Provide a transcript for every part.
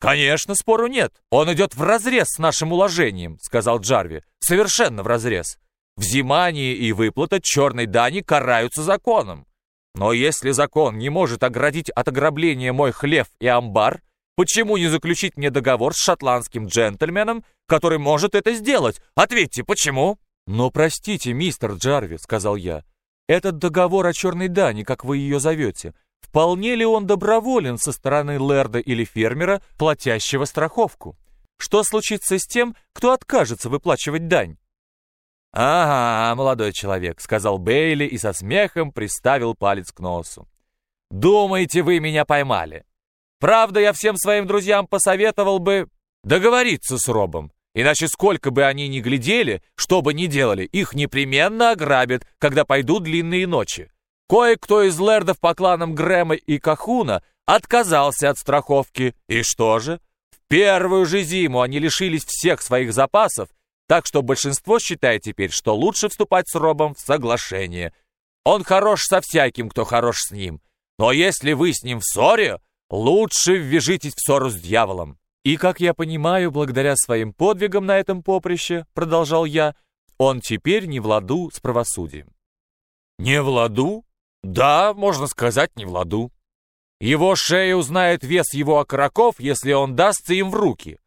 «Конечно, спору нет. Он идет вразрез с нашим уложением», — сказал Джарви. «Совершенно вразрез. Взимание и выплата черной дани караются законом. Но если закон не может оградить от ограбления мой хлев и амбар, почему не заключить мне договор с шотландским джентльменом, который может это сделать? Ответьте, почему?» «Но простите, мистер Джарви», — сказал я, — «этот договор о черной дани, как вы ее зовете, вполне ли он доброволен со стороны лэрда или фермера, платящего страховку? Что случится с тем, кто откажется выплачивать дань?» «Ага, молодой человек», — сказал Бейли и со смехом приставил палец к носу. «Думаете, вы меня поймали? Правда, я всем своим друзьям посоветовал бы договориться с Робом, иначе сколько бы они ни глядели, что бы ни делали, их непременно ограбят, когда пойдут длинные ночи. Кое-кто из лэрдов по кланам Грэма и Кахуна отказался от страховки, и что же? В первую же зиму они лишились всех своих запасов так что большинство считает теперь, что лучше вступать с Робом в соглашение. Он хорош со всяким, кто хорош с ним. Но если вы с ним в ссоре, лучше ввяжитесь в ссору с дьяволом. И, как я понимаю, благодаря своим подвигам на этом поприще, продолжал я, он теперь не в ладу с правосудием. Не в ладу? Да, можно сказать, не в ладу. Его шея узнает вес его окороков, если он дастся им в руки.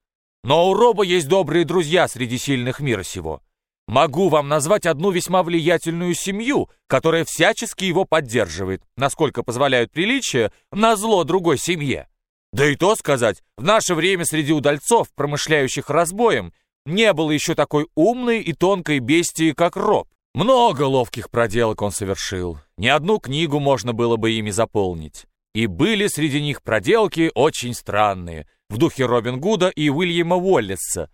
Но у Роба есть добрые друзья среди сильных мира сего. Могу вам назвать одну весьма влиятельную семью, которая всячески его поддерживает, насколько позволяют приличия, на зло другой семье. Да и то сказать, в наше время среди удальцов, промышляющих разбоем, не было еще такой умной и тонкой бестии, как Роб. Много ловких проделок он совершил. Ни одну книгу можно было бы ими заполнить. И были среди них проделки очень странные, в духе Робин Гуда и Уильяма Уоллеса.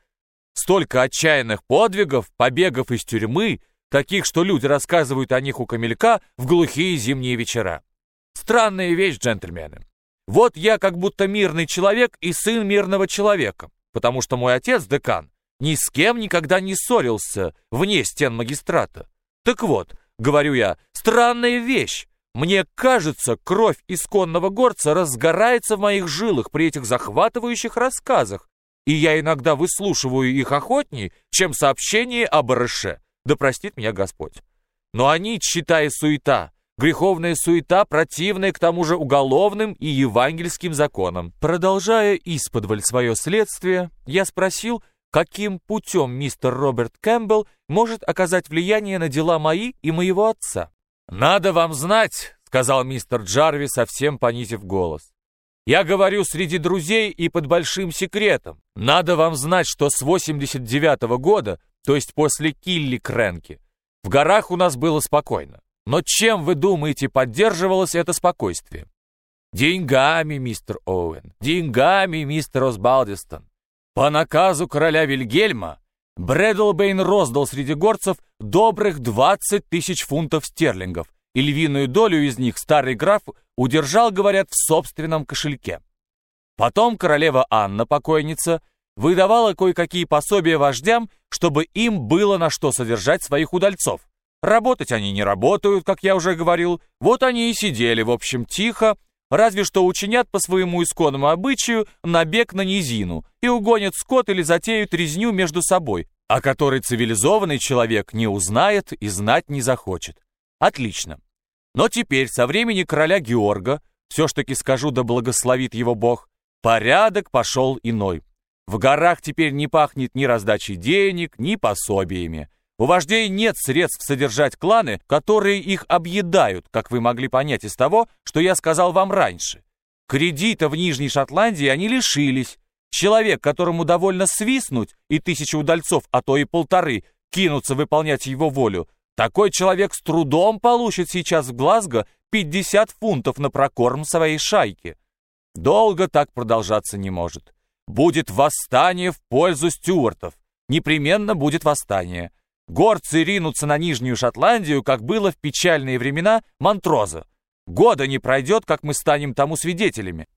Столько отчаянных подвигов, побегов из тюрьмы, таких, что люди рассказывают о них у камелька в глухие зимние вечера. Странная вещь, джентльмены. Вот я как будто мирный человек и сын мирного человека, потому что мой отец, декан, ни с кем никогда не ссорился вне стен магистрата. Так вот, говорю я, странная вещь. Мне кажется, кровь исконного горца разгорается в моих жилах при этих захватывающих рассказах, и я иногда выслушиваю их охотней, чем сообщение об барыше. Да простит меня Господь. Но они, читая суета, греховная суета, противная к тому же уголовным и евангельским законам. Продолжая исподволь свое следствие, я спросил, каким путем мистер Роберт Кэмпбелл может оказать влияние на дела мои и моего отца. «Надо вам знать», — сказал мистер Джарви, совсем понизив голос. «Я говорю среди друзей и под большим секретом. Надо вам знать, что с 89-го года, то есть после Килли Кренки, в горах у нас было спокойно. Но чем, вы думаете, поддерживалось это спокойствие? Деньгами, мистер Оуэн, деньгами, мистер Осбалдистон. По наказу короля Вильгельма Брэдлбейн роздал среди горцев добрых 20 тысяч фунтов стерлингов, и львиную долю из них старый граф удержал, говорят, в собственном кошельке. Потом королева Анна, покойница, выдавала кое-какие пособия вождям, чтобы им было на что содержать своих удальцов. Работать они не работают, как я уже говорил, вот они и сидели, в общем, тихо, разве что учинят по своему исконному обычаю набег на низину и угонят скот или затеют резню между собой, о которой цивилизованный человек не узнает и знать не захочет. Отлично. Но теперь, со времени короля Георга, все ж таки скажу, да благословит его Бог, порядок пошел иной. В горах теперь не пахнет ни раздачей денег, ни пособиями. У вождей нет средств содержать кланы, которые их объедают, как вы могли понять из того, что я сказал вам раньше. Кредита в Нижней Шотландии они лишились. Человек, которому довольно свистнуть, и тысяча удальцов, а то и полторы, кинутся выполнять его волю, такой человек с трудом получит сейчас в Глазго 50 фунтов на прокорм своей шайки. Долго так продолжаться не может. Будет восстание в пользу стюартов. Непременно будет восстание. Горцы ринутся на Нижнюю Шотландию, как было в печальные времена Монтроза. Года не пройдет, как мы станем тому свидетелями.